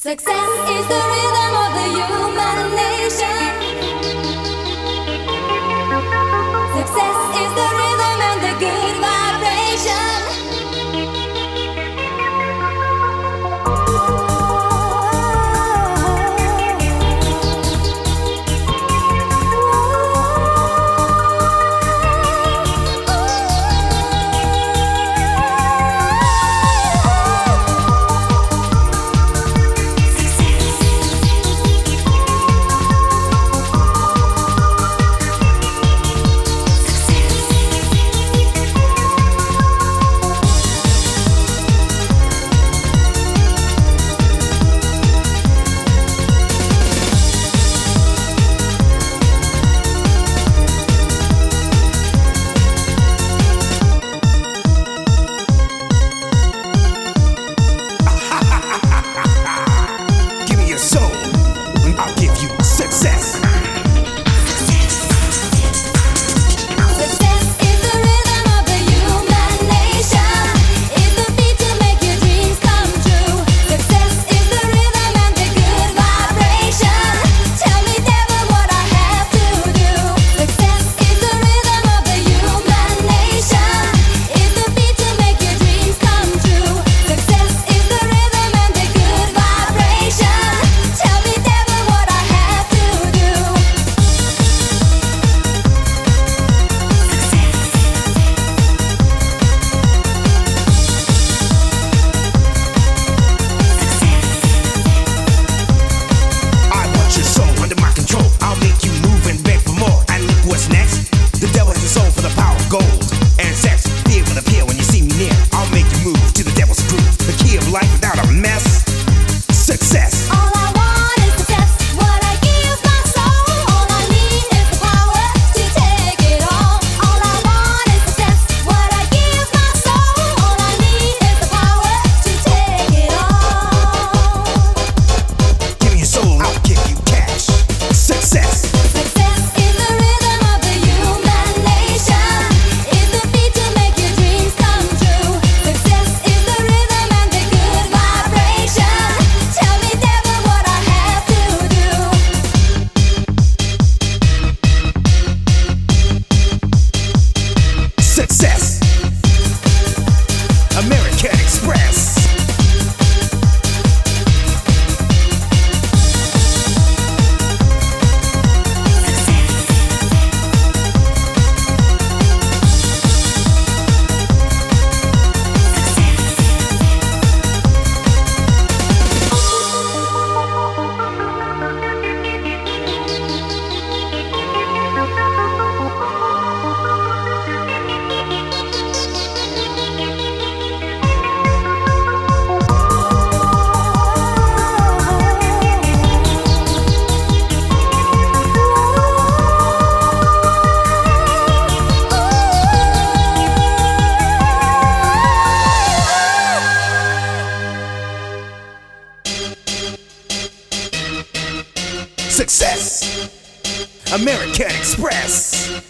Success is the rhythm of the human nation. success. American Express.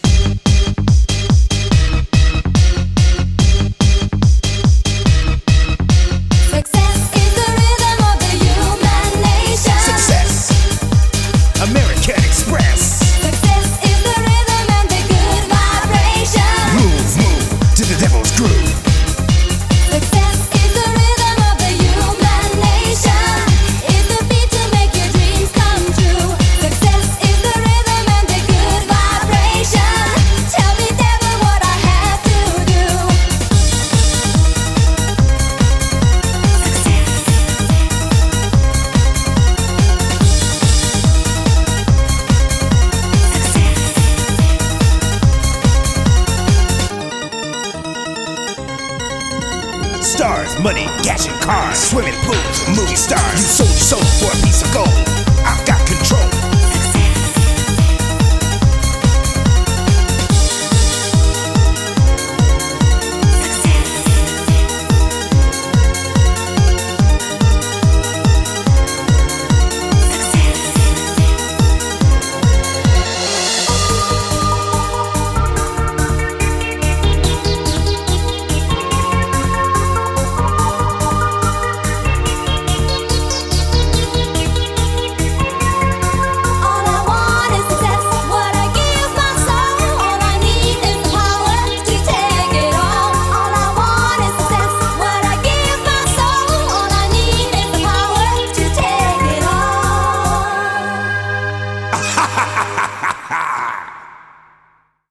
stars, money, cash, cars, swimming pools, movie stars. You sold your soul for a piece of gold.